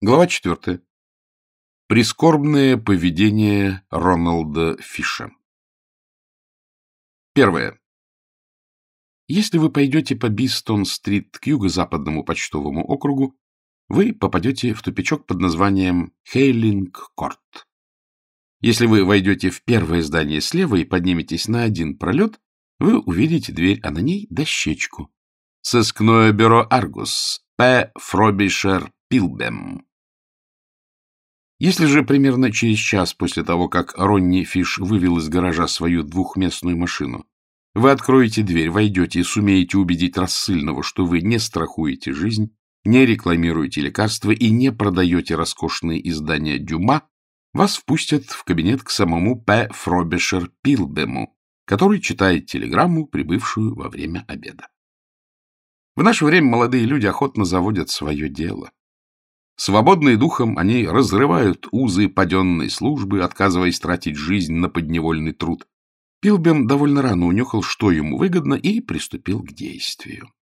Глава четвертая. Прискорбное поведение Роналда Фиша. Первое. Если вы пойдете по Бистон-стрит к юго-западному почтовому округу, вы попадете в тупичок под названием Хейлинг-Корт. Если вы войдете в первое здание слева и подниметесь на один пролет, вы увидите дверь, а на ней дощечку. Сыскное бюро «Аргус», П. Фробишер Пилбем. Если же примерно через час после того, как Ронни Фиш вывел из гаража свою двухместную машину, вы откроете дверь, войдете и сумеете убедить рассыльного, что вы не страхуете жизнь, не рекламируете лекарства и не продаете роскошные издания Дюма, вас впустят в кабинет к самому П. Фробишер Пилбему, который читает телеграмму, прибывшую во время обеда. В наше время молодые люди охотно заводят свое дело. Свободные духом, они разрывают узы паденной службы, отказываясь тратить жизнь на подневольный труд. Пилбем довольно рано унюхал, что ему выгодно, и приступил к действию.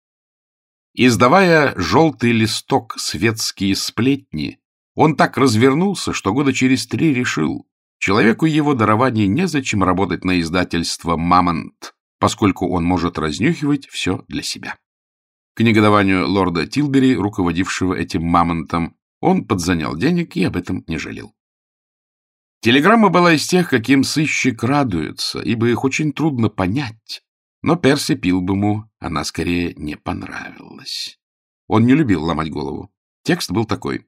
Издавая желтый листок «Светские сплетни», он так развернулся, что года через три решил, человеку его дарования незачем работать на издательство «Мамонт», поскольку он может разнюхивать все для себя. К негодованию лорда Тилбери, руководившего этим «Мамонтом», он подзанял денег и об этом не жалел. Телеграмма была из тех, каким сыщик радуется, ибо их очень трудно понять, но Перси Пилбому она скорее не понравилась. Он не любил ломать голову. Текст был такой.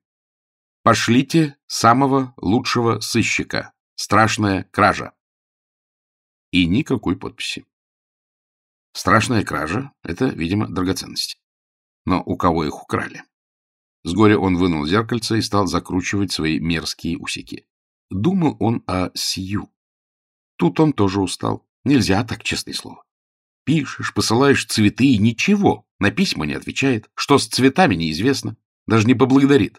«Пошлите самого лучшего сыщика. Страшная кража». И никакой подписи. Страшная кража — это, видимо, драгоценности. Но у кого их украли? С горя он вынул зеркальце и стал закручивать свои мерзкие усики. Думал он о Сью. Тут он тоже устал. Нельзя так, честное слово. Пишешь, посылаешь цветы и ничего. На письма не отвечает. Что с цветами, неизвестно. Даже не поблагодарит.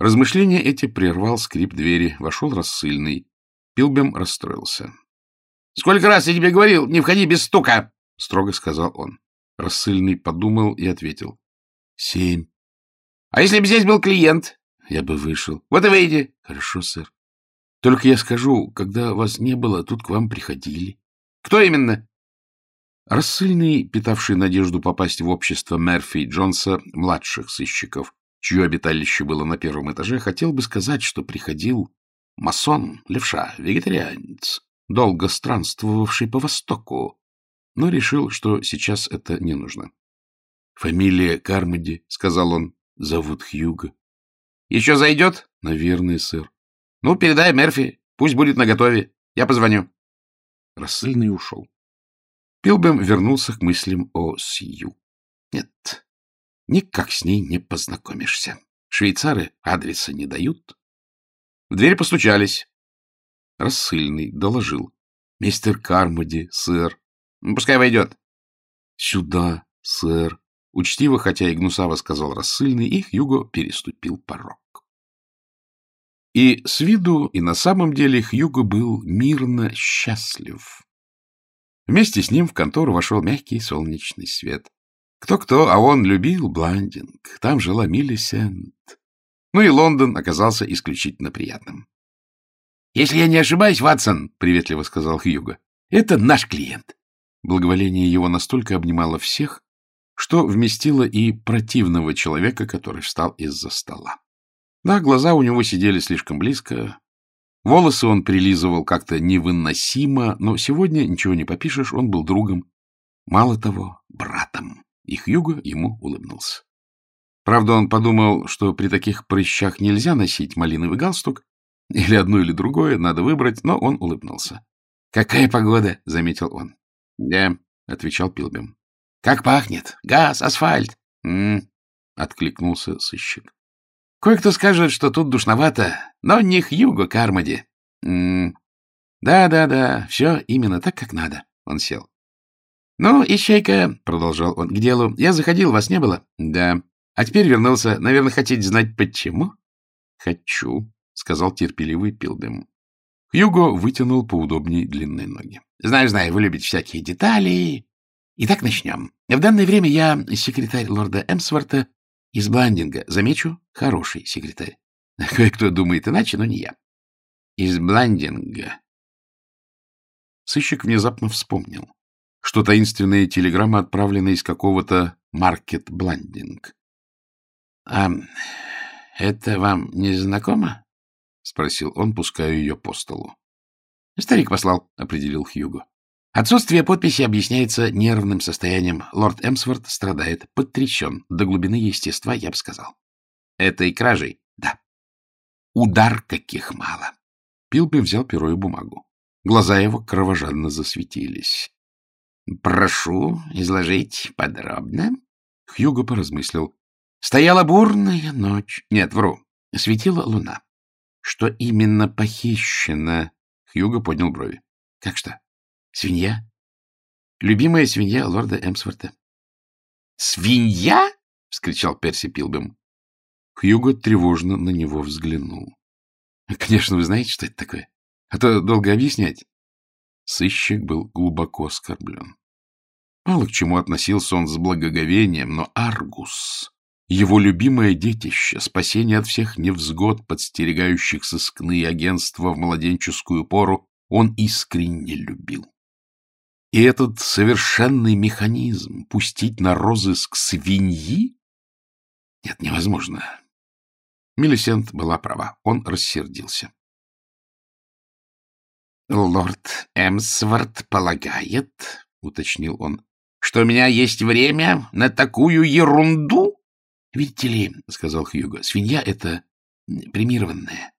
Размышления эти прервал скрип двери. Вошел рассыльный. Пилбем расстроился. — Сколько раз я тебе говорил, не входи без стука! — строго сказал он. Рассыльный подумал и ответил. — Семь. А если бы здесь был клиент? Я бы вышел. Вот и выйди. Хорошо, сэр. Только я скажу, когда вас не было, тут к вам приходили. Кто именно? Рассыльный, питавший надежду попасть в общество Мерфи и Джонса, младших сыщиков, чье обиталище было на первом этаже, хотел бы сказать, что приходил масон, левша, вегетарианец, долго странствовавший по Востоку, но решил, что сейчас это не нужно. — Фамилия Кармоди, — сказал он, Зовут Хьюго. — Еще зайдет? — Наверное, сэр. — Ну, передай Мерфи. Пусть будет наготове. Я позвоню. Рассыльный ушел. Пилбем вернулся к мыслям о Сью. Нет, никак с ней не познакомишься. Швейцары адреса не дают. В дверь постучались. Рассыльный доложил. — Мистер Кармоди, сэр. — Пускай войдет. — Сюда, сэр. Учтиво, хотя и гнусаво сказал рассыльный, их Хьюго переступил порог. И с виду, и на самом деле Хьюго был мирно счастлив. Вместе с ним в контору вошел мягкий солнечный свет. Кто-кто, а он любил Бландинг. Там жила Миллисент. Ну и Лондон оказался исключительно приятным. — Если я не ошибаюсь, Ватсон, — приветливо сказал Хьюго, — это наш клиент. Благоволение его настолько обнимало всех, что вместило и противного человека, который встал из-за стола. Да, глаза у него сидели слишком близко, волосы он прилизывал как-то невыносимо, но сегодня, ничего не попишешь, он был другом, мало того, братом, и Хьюго ему улыбнулся. Правда, он подумал, что при таких прыщах нельзя носить малиновый галстук, или одно, или другое, надо выбрать, но он улыбнулся. — Какая погода? — заметил он. — Да, — отвечал Пилбем. Как пахнет! Газ, асфальт! М -м откликнулся сыщик. Кое-кто скажет, что тут душновато, но не Хьюго Кармоди. Да-да-да, все именно так, как надо. Он сел. Ну, ищейка, продолжал он, к делу. Я заходил, вас не было? Да. А теперь вернулся. Наверное, хотите знать, почему? Хочу, сказал терпеливый Пилдем. Хьюго вытянул поудобнее длинные ноги. Знаю, знаю, вы любите всякие детали. Итак, начнем. В данное время я секретарь лорда Эмсворта Из Бландинга, замечу, хороший секретарь. Кое-кто думает иначе, но не я. Из Бландинга. Сыщик внезапно вспомнил, что таинственная телеграмма отправлена из какого-то Маркет Бландинг. — А это вам не знакомо? — спросил он, пуская ее по столу. — Старик послал, — определил Хьюго. Отсутствие подписи объясняется нервным состоянием. Лорд Эмсворт страдает, потрясен, до глубины естества, я бы сказал. Этой кражей? Да. Удар каких мало. Пилби взял перо и бумагу. Глаза его кровожадно засветились. — Прошу изложить подробно. Хьюго поразмыслил. Стояла бурная ночь. Нет, вру. Светила луна. Что именно похищено? Хьюго поднял брови. Как что? Свинья. Любимая свинья лорда Эмсворта. «Свинья — вскричал Перси Пилбем. Хьюго тревожно на него взглянул. — Конечно, вы знаете, что это такое. А то долго объяснять. Сыщик был глубоко оскорблен. Мало к чему относился он с благоговением, но Аргус, его любимое детище, спасение от всех невзгод, подстерегающих сыскные агентства в младенческую пору, он искренне любил. И этот совершенный механизм пустить на розыск свиньи? Нет, невозможно. Мелисент была права. Он рассердился. — Лорд Эмсворт полагает, — уточнил он, — что у меня есть время на такую ерунду? — Видите ли, — сказал Хьюго, — свинья — это премированная.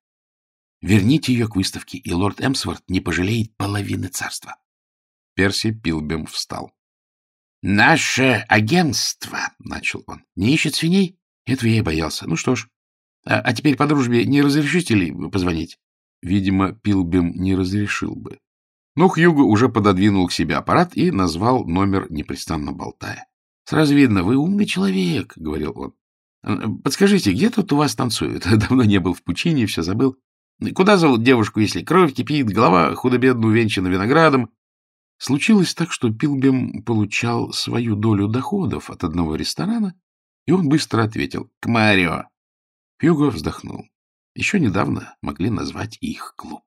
Верните ее к выставке, и лорд Эмсворт не пожалеет половины царства. Перси Пилбем встал. — Наше агентство, — начал он, — не ищет свиней? Этого я и боялся. Ну что ж, а, а теперь по дружбе не разрешите ли позвонить? Видимо, Пилбем не разрешил бы. Но Хьюго уже пододвинул к себе аппарат и назвал номер, непрестанно болтая. — Сразу видно, вы умный человек, — говорил он. — Подскажите, где тут у вас танцуют? Давно не был в пучине, все забыл. Куда зовут девушку, если кровь кипит, голова худо-бедно увенчана виноградом, Случилось так, что Пилбем получал свою долю доходов от одного ресторана, и он быстро ответил «К Марио». Хьюго вздохнул. Еще недавно могли назвать их клуб.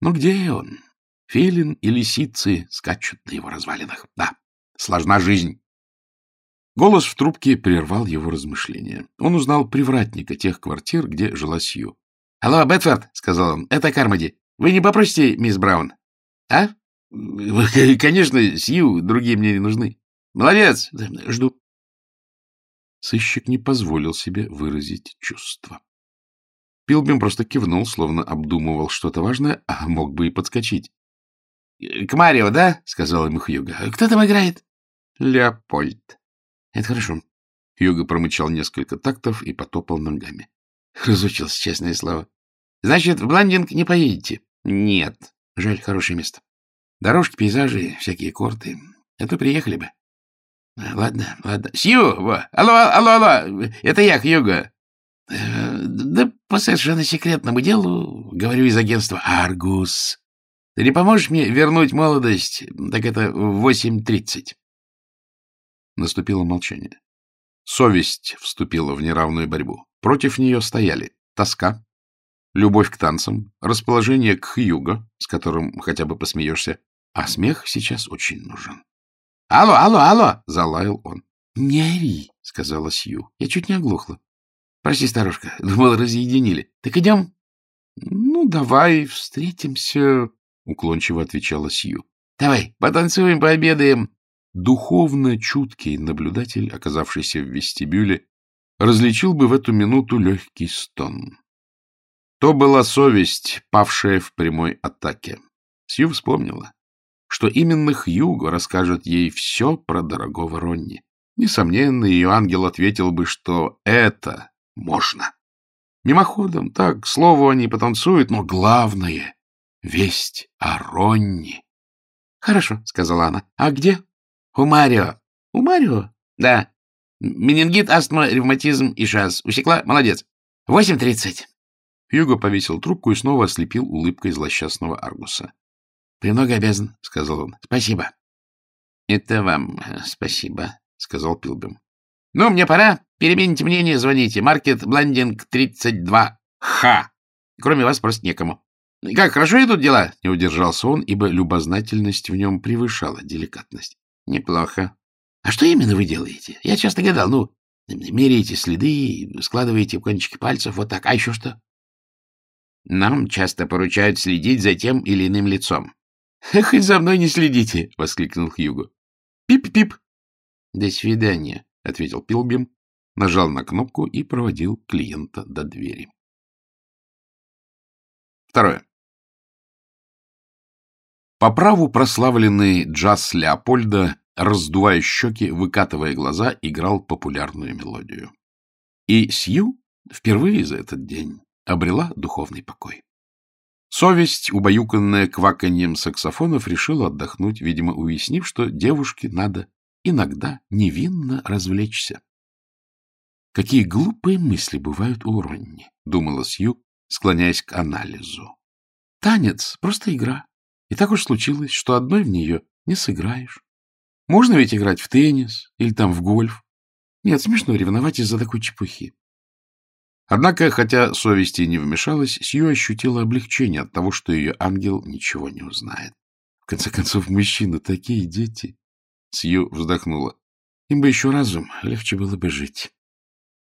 Но где он? Филин и лисицы скачут на его развалинах. Да, сложна жизнь. Голос в трубке прервал его размышления. Он узнал привратника тех квартир, где жила Сью. — Алло, Бетфорд, — сказал он, — это Кармоди. Вы не попросите, мисс Браун? — А? Конечно, Сью, другие мне не нужны. Молодец, жду. Сыщик не позволил себе выразить чувства. Пилбим просто кивнул, словно обдумывал что-то важное, а мог бы и подскочить. — К Марио, да? — сказал ему Хьюга. — Кто там играет? — Леопольд. — Это хорошо. Хьюга промычал несколько тактов и потопал ногами. Разучился, честное слово. — Значит, в Бландинг не поедете? — Нет. Жаль, хорошее место. Дорожки, пейзажи, всякие корты. Это приехали бы. Ладно, ладно. Сью! Во. Алло, алло, алло! Это я, Хьюго. Э, да по совершенно секретному делу, говорю из агентства «Аргус». Ты не поможешь мне вернуть молодость? Так это в 8.30. Наступило молчание. Совесть вступила в неравную борьбу. Против нее стояли тоска, любовь к танцам, расположение к Хьюго, с которым хотя бы посмеешься, а смех сейчас очень нужен. — Алло, алло, алло! — залаял он. — Не ори, — сказала Сью. Я чуть не оглохла. — Прости, старушка, думал, разъединили. Так идем? — Ну, давай встретимся, — уклончиво отвечала Сью. — Давай, потанцуем, пообедаем. Духовно чуткий наблюдатель, оказавшийся в вестибюле, различил бы в эту минуту легкий стон. То была совесть, павшая в прямой атаке. Сью вспомнила, что именно Хьюго расскажет ей все про дорогого Ронни. Несомненно, ее ангел ответил бы, что это можно. Мимоходом, так, к слову, они потанцуют, но главное — весть о Ронни. — Хорошо, — сказала она. — А где? — У Марио. — У Марио? — Да. Менингит, астма, ревматизм и шаз. Усекла? Молодец. Восемь тридцать. Хьюго повесил трубку и снова ослепил улыбкой злосчастного Аргуса. — Премного обязан, — сказал он. — Спасибо. — Это вам э, спасибо, — сказал Пилбем. Ну, мне пора. Перемените мнение, звоните. Маркет Блендинг 32. Ха! Кроме вас просто некому. Как, хорошо идут дела? Не удержался он, ибо любознательность в нем превышала деликатность. Неплохо. А что именно вы делаете? Я часто гадал. Ну, меряете следы, складываете кончики пальцев, вот так. А еще что? Нам часто поручают следить за тем или иным лицом. — Хоть за мной не следите! — воскликнул Хьюго. Пип-пип. — До свидания, — ответил Пилбим, нажал на кнопку и проводил клиента до двери. Второе. По праву прославленный джаз Леопольда, раздувая щеки, выкатывая глаза, играл популярную мелодию. И Сью впервые за этот день обрела духовный покой. Совесть, убаюканная кваканьем саксофонов, решила отдохнуть, видимо, уяснив, что девушке надо иногда невинно развлечься. Какие глупые мысли бывают у Ронни, — думала Сью, склоняясь к анализу. Танец — просто игра. И так уж случилось, что одной в нее не сыграешь. Можно ведь играть в теннис или там в гольф. Нет, смешно ревновать из-за такой чепухи. Однако, хотя совести не вмешалась, Сью ощутила облегчение от того, что ее ангел ничего не узнает. В конце концов, мужчины такие дети. Сью вздохнула. Им бы еще разум, легче было бы жить.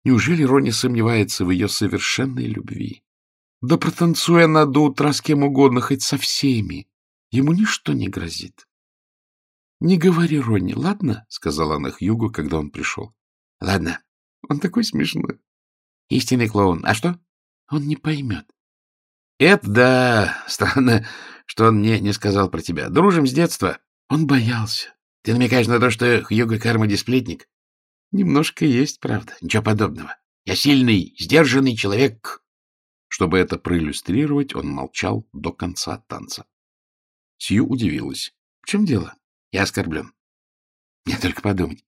Неужели Рони сомневается в ее совершенной любви? Да протанцуя она до утра с кем угодно, хоть со всеми. Ему ничто не грозит. — Не говори, Ронни, ладно? — сказала она Хьюгу, когда он пришел. — Ладно. Он такой смешной. Истинный клоун. А что? Он не поймет. Это да. Странно, что он мне не сказал про тебя. Дружим с детства. Он боялся. Ты намекаешь на то, что Хьюго Кармоди сплетник? Немножко есть, правда. Ничего подобного. Я сильный, сдержанный человек. Чтобы это проиллюстрировать, он молчал до конца танца. Сью удивилась. — В чем дело? Я оскорблен. Мне только подумать.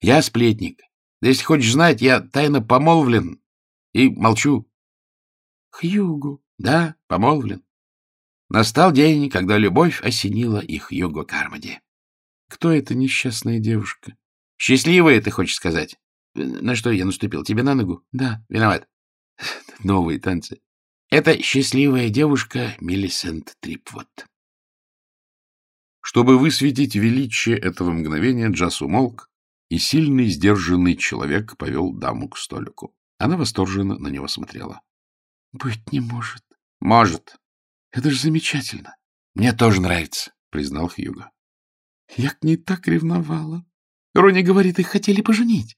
Я сплетник. Да если хочешь знать, я тайно помолвлен и молчу. Хьюгу. Да, помолвлен. Настал день, когда любовь осенила их Хьюго Кармоди. Кто эта несчастная девушка? Счастливая, ты хочешь сказать? На что я наступил? Тебе на ногу? Да, виноват. Новые танцы. Это счастливая девушка Миллисент Трипвуд. Чтобы высветить величие этого мгновения, Джаз умолк, и сильный, сдержанный человек повел даму к столику. Она восторженно на него смотрела. — Быть не может. — Может. Это же замечательно. Мне тоже нравится, — признал Хьюго. — Я к ней так ревновала. Рони говорит, их хотели поженить.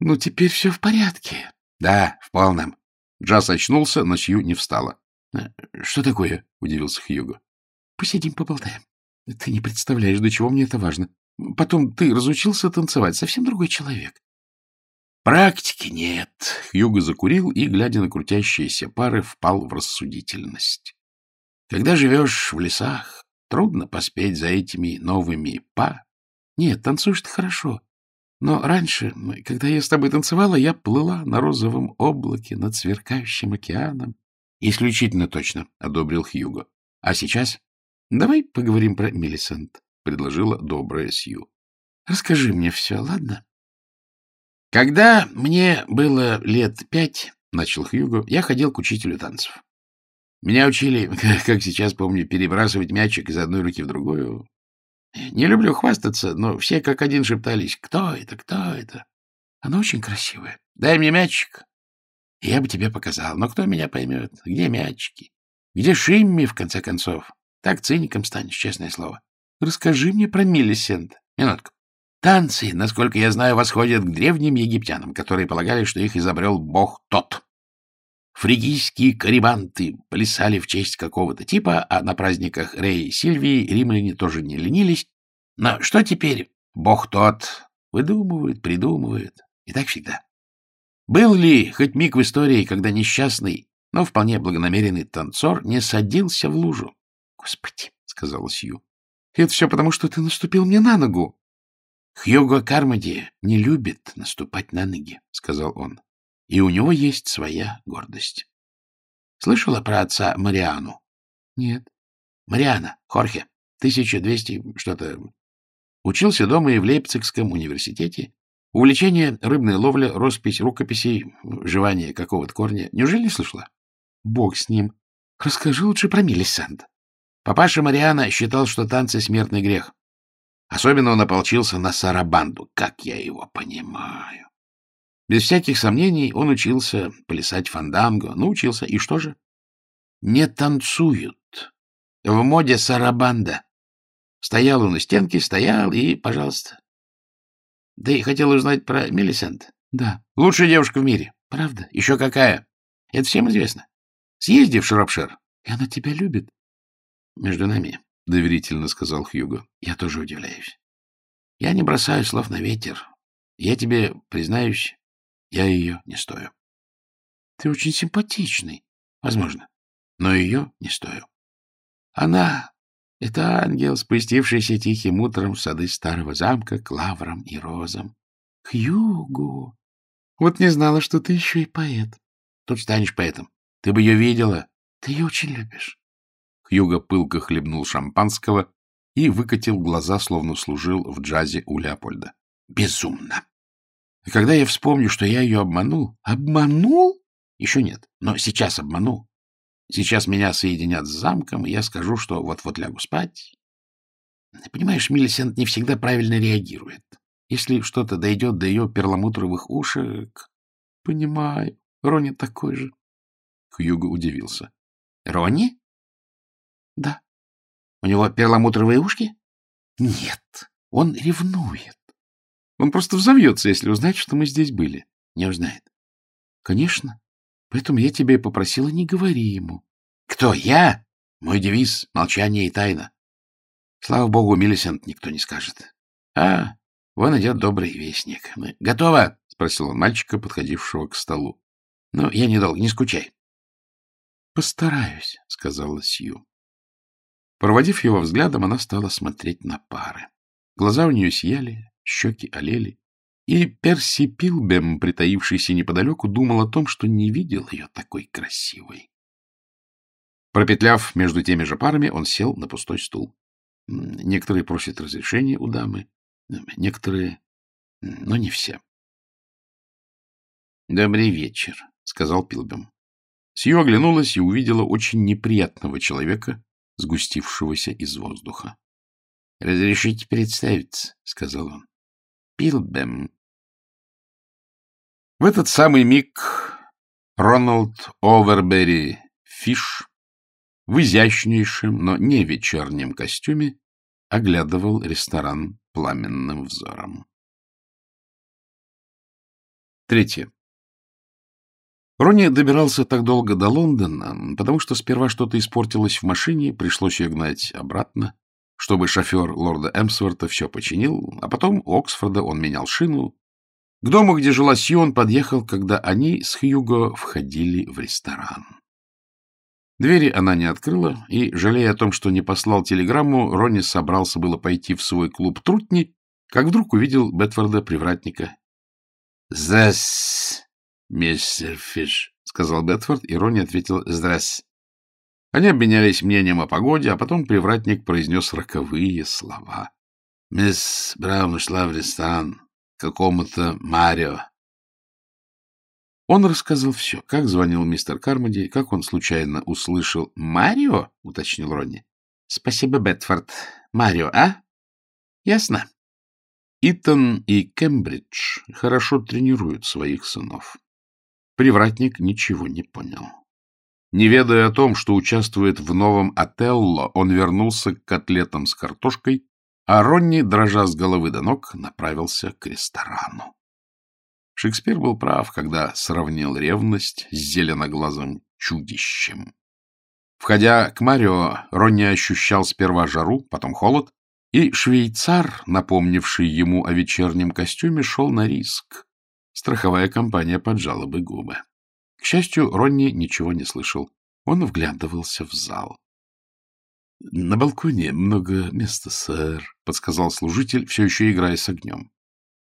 Ну, теперь все в порядке. — Да, в полном. Джаз очнулся, но Сью не встала. «Э, — Что такое? — удивился Хьюго. — Посидим, поболтаем. Ты не представляешь, до чего мне это важно. Потом ты разучился танцевать, совсем другой человек. Практики нет. Хьюго закурил и, глядя на крутящиеся пары, впал в рассудительность. Когда живешь в лесах, трудно поспеть за этими новыми па. Нет, танцуешь ты хорошо. Но раньше, когда я с тобой танцевала, я плыла на розовом облаке над сверкающим океаном. Исключительно точно, — одобрил Хьюго. А сейчас давай поговорим про Мелисент, — предложила добрая Сью. Расскажи мне все, ладно? Когда мне было лет пять, — начал Хьюго, — я ходил к учителю танцев. Меня учили, как сейчас помню, перебрасывать мячик из одной руки в другую. Не люблю хвастаться, но все как один шептались, кто это, кто это. Она очень красивая. Дай мне мячик, я бы тебе показал. Но кто меня поймет? Где мячики? Где Шимми, в конце концов? Так циником станешь, честное слово. Расскажи мне про Миллисент. Минутку. Танцы, насколько я знаю, восходят к древним египтянам, которые полагали, что их изобрел бог тот. Фригийские карибанты плясали в честь какого-то типа, а на праздниках Рей и Сильвии римляне тоже не ленились. Но что теперь? Бог тот выдумывает, придумывает. И так всегда. Был ли хоть миг в истории, когда несчастный, но вполне благонамеренный танцор не садился в лужу? — Господи, — сказала Сью, — это все потому, что ты наступил мне на ногу. Хьюго Кармоди не любит наступать на ноги, — сказал он. И у него есть своя гордость. Слышала про отца Мариану? Нет. Мариана, Хорхе, 1200 что-то. Учился дома и в Лейпцигском университете. Увлечение, рыбная ловля, роспись рукописей, жевание какого-то корня. Неужели не слышала? Бог с ним. Расскажи лучше про Мелисанд. Папаша Мариана считал, что танцы — смертный грех. Особенно он ополчился на Сарабанду, как я его понимаю. Без всяких сомнений он учился плясать фанданго. Научился. И что же? Не танцуют. В моде Сарабанда. Стоял он у стенки, стоял и, пожалуйста. Ты хотел узнать про Мелисент? Да. Лучшая девушка в мире. Правда? Еще какая? Это всем известно. Съезди в Шропшир. И она тебя любит. Между нами, — доверительно сказал Хьюго. Я тоже удивляюсь. Я не бросаю слов на ветер. Я тебе признаюсь, я ее не стою. Ты очень симпатичный, возможно, но ее не стою. Она — это ангел, спустившийся тихим утром в сады старого замка к лаврам и розам. Хьюго! Вот не знала, что ты еще и поэт. Тут станешь поэтом. Ты бы ее видела. Ты ее очень любишь. Хьюго пылко хлебнул шампанского и выкатил глаза, словно служил в джазе у Леопольда. Безумно. И когда я вспомню, что я ее обманул... Обманул? Еще нет, но сейчас обманул. Сейчас меня соединят с замком, и я скажу, что вот-вот лягу спать. Понимаешь, Миллисент не всегда правильно реагирует. Если что-то дойдет до ее перламутровых ушек... Понимаю, Рони такой же. Хьюго удивился. — Ронни? — Да. — У него перламутровые ушки? — Нет, он ревнует. Он просто взовьется, если узнает, что мы здесь были. — Не узнает. — Конечно. Поэтому я тебя и попросила, не говори ему. — Кто, я? Мой девиз — молчание и тайна. Слава богу, Миллисент никто не скажет. — А, вон идет добрый вестник. — Готово? — спросил он мальчика, подходившего к столу. — Ну, я недолго, не скучай. — Постараюсь, — сказала Сью. Проводив его взглядом, она стала смотреть на пары. Глаза у нее сияли, щеки олели, и Перси Пилбем, притаившийся неподалеку, думал о том, что не видел ее такой красивой. Пропетляв между теми же парами, он сел на пустой стул. Некоторые просят разрешения у дамы, некоторые, но не все. — Добрый вечер, — сказал Пилбем. Сью оглянулась и увидела очень неприятного человека, сгустившегося из воздуха. — Разрешите представиться, — сказал он. — Пилбем. В этот самый миг Роналд Овербери Фиш в изящнейшем, но не вечернем костюме оглядывал ресторан пламенным взором. Третье. Ронни добирался так долго до Лондона, потому что сперва что-то испортилось в машине, пришлось ее гнать обратно, чтобы шофер лорда Эмсворта все починил, а потом у Оксфорда он менял шину. К дому, где жила Сью, подъехал, когда они с Хьюго входили в ресторан. Двери она не открыла, и, жалея о том, что не послал телеграмму, Ронни собрался было пойти в свой клуб Трутни, как вдруг увидел Бетфорда-привратника. — Здесь мистер Фиш, — сказал Бетфорд, и Ронни ответил «Здрасте». Они обменялись мнением о погоде, а потом привратник произнес роковые слова. «Мисс Браун ушла в ресторан какому-то Марио». Он рассказал все, как звонил мистер Кармоди, как он случайно услышал «Марио?» — уточнил Ронни. «Спасибо, Бетфорд. Марио, а? Ясно?» Итан и Кембридж хорошо тренируют своих сынов. Привратник ничего не понял. Не ведая о том, что участвует в новом Отелло, он вернулся к котлетам с картошкой, а Ронни, дрожа с головы до ног, направился к ресторану. Шекспир был прав, когда сравнил ревность с зеленоглазым чудищем. Входя к Марио, Ронни ощущал сперва жару, потом холод, и швейцар, напомнивший ему о вечернем костюме, шел на риск. Страховая компания поджала бы губы. К счастью, Ронни ничего не слышал. Он вглядывался в зал. — На балконе много места, сэр, — подсказал служитель, все еще играя с огнем.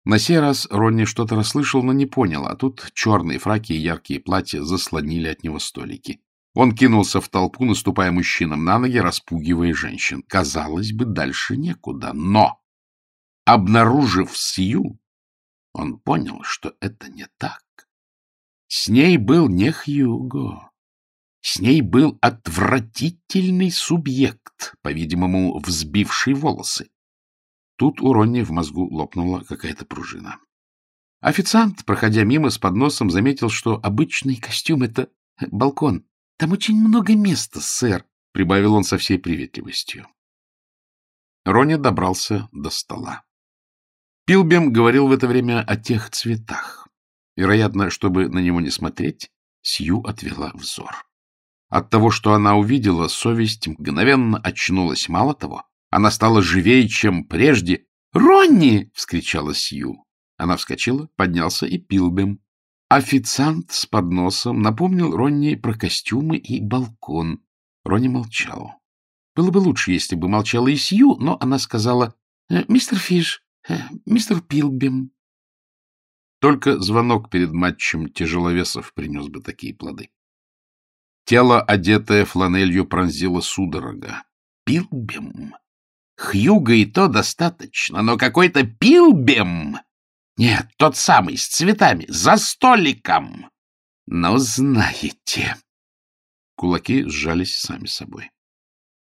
На сей раз Ронни что-то расслышал, но не понял, а тут черные фраки и яркие платья заслонили от него столики. Он кинулся в толпу, наступая мужчинам на ноги, распугивая женщин. Казалось бы, дальше некуда, но, обнаружив Сью, он понял, что это не так. С ней был не Хьюго. С ней был отвратительный субъект, по-видимому, взбивший волосы. Тут у Ронни в мозгу лопнула какая-то пружина. Официант, проходя мимо с подносом, заметил, что обычный костюм — это балкон. Там очень много места, сэр, — прибавил он со всей приветливостью. Ронни добрался до стола. Пилбем говорил в это время о тех цветах. Вероятно, чтобы на него не смотреть, Сью отвела взор. От того, что она увидела, совесть мгновенно очнулась. Мало того, она стала живее, чем прежде. «Ронни!» — вскричала Сью. Она вскочила, поднялся и Пилбем. Официант с подносом напомнил Ронни про костюмы и балкон. Ронни молчал. Было бы лучше, если бы молчала и Сью, но она сказала «Э, «Мистер Фиш, мистер Пилбем». Только звонок перед матчем тяжеловесов принес бы такие плоды. Тело, одетое фланелью, пронзило судорога. Пилбем? Хьюга и то достаточно, но какой-то Пилбем! Нет, тот самый, с цветами, за столиком! Ну, знаете... Кулаки сжались сами собой.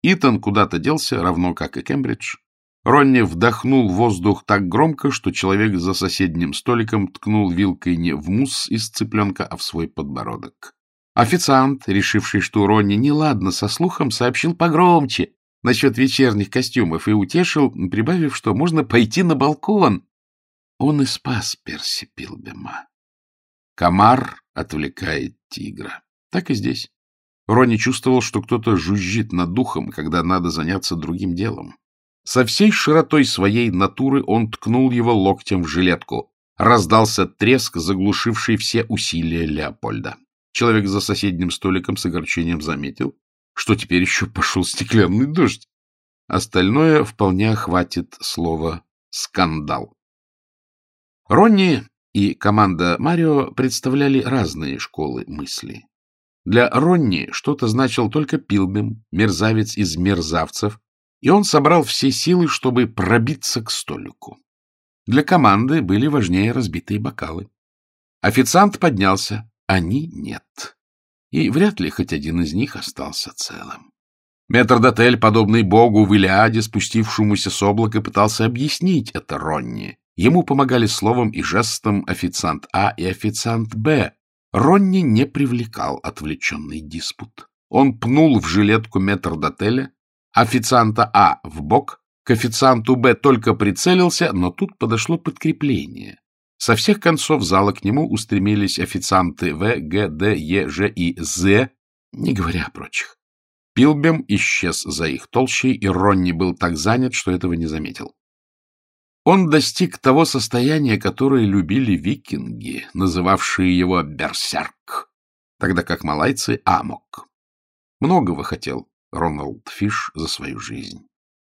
Итан куда-то делся, равно как и Кембридж. Ронни вдохнул воздух так громко, что человек за соседним столиком ткнул вилкой не в мусс из цыпленка, а в свой подбородок. Официант, решивший, что Ронни неладно со слухом, сообщил погромче насчет вечерних костюмов и утешил, прибавив, что можно пойти на балкон. Он и спас Перси Пилбема. Комар отвлекает тигра. Так и здесь. Ронни чувствовал, что кто-то жужжит над духом, когда надо заняться другим делом. Со всей широтой своей натуры он ткнул его локтем в жилетку. Раздался треск, заглушивший все усилия Леопольда. Человек за соседним столиком с огорчением заметил, что теперь еще пошел стеклянный дождь. Остальное вполне охватит слово «скандал». Ронни и команда Марио представляли разные школы мысли. Для Ронни что-то значил только Пилбем, мерзавец из мерзавцев, и он собрал все силы, чтобы пробиться к столику. Для команды были важнее разбитые бокалы. Официант поднялся, они нет. И вряд ли хоть один из них остался целым. Метрдотель, подобный богу в Илиаде, спустившемуся с облака, пытался объяснить это Ронни. Ему помогали словом и жестом официант А и официант Б. Ронни не привлекал отвлеченный диспут. Он пнул в жилетку метрдотеля, официанта А в бок, к официанту Б только прицелился, но тут подошло подкрепление. Со всех концов зала к нему устремились официанты В, Г, Д, Е, Ж и З, не говоря о прочих. Пилбем исчез за их толщей, и Ронни был так занят, что этого не заметил. Он достиг того состояния, которое любили викинги, называвшие его берсерк, тогда как малайцы — амок. Многого хотел Роналд Фиш за свою жизнь.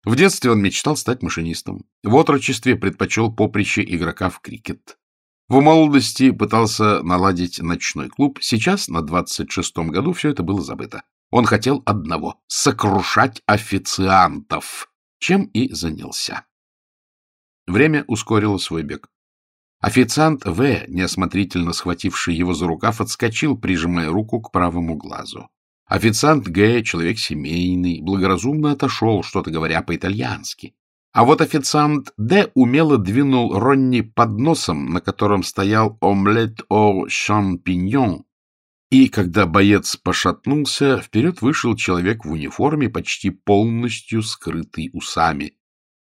В детстве он мечтал стать машинистом. В отрочестве предпочел поприще игрока в крикет. В молодости пытался наладить ночной клуб. Сейчас, на 26-м году, все это было забыто. Он хотел одного — сокрушать официантов, чем и занялся. Время ускорило свой бег. Официант В, неосмотрительно схвативший его за рукав, отскочил, прижимая руку к правому глазу. Официант Г, человек семейный, благоразумно отошел, что-то говоря по-итальянски. А вот официант Д умело двинул Ронни под носом, на котором стоял омлет о шампиньон. И когда боец пошатнулся, вперед вышел человек в униформе, почти полностью скрытый усами.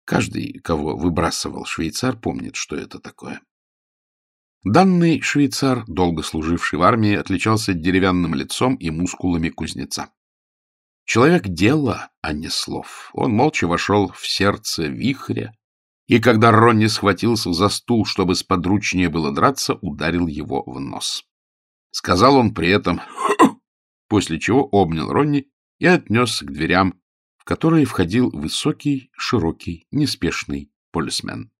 Каждый, кого выбрасывал швейцар, помнит, что это такое. Данный швейцар, долго служивший в армии, отличался деревянным лицом и мускулами кузнеца. Человек дела, а не слов. Он молча вошел в сердце вихря, и когда Ронни схватился за стул, чтобы сподручнее было драться, ударил его в нос. Сказал он при этом, после чего обнял Ронни и отнес к дверям, в которые входил высокий, широкий, неспешный полисмен.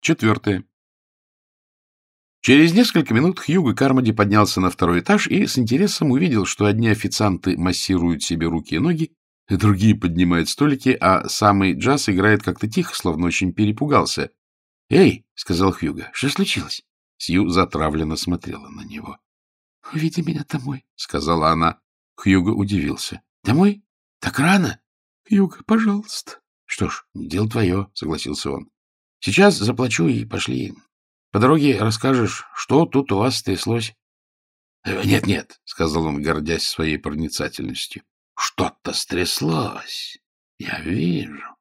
Четвертое. Через несколько минут Хьюго Кармоди поднялся на второй этаж и с интересом увидел, что одни официанты массируют себе руки и ноги, другие поднимают столики, а самый джаз играет как-то тихо, словно очень перепугался. Эй, — сказал Хьюго, — что случилось? Сью затравленно смотрела на него. — Уведи меня домой, — сказала она. Хьюго удивился. — Домой? Так рано? — Хьюго, пожалуйста. — Что ж, дело твое, — согласился он. — Сейчас заплачу и пошли. По дороге расскажешь, что тут у вас стряслось. «Нет, — Нет-нет, — сказал он, гордясь своей проницательностью. — Что-то стряслось. Я вижу.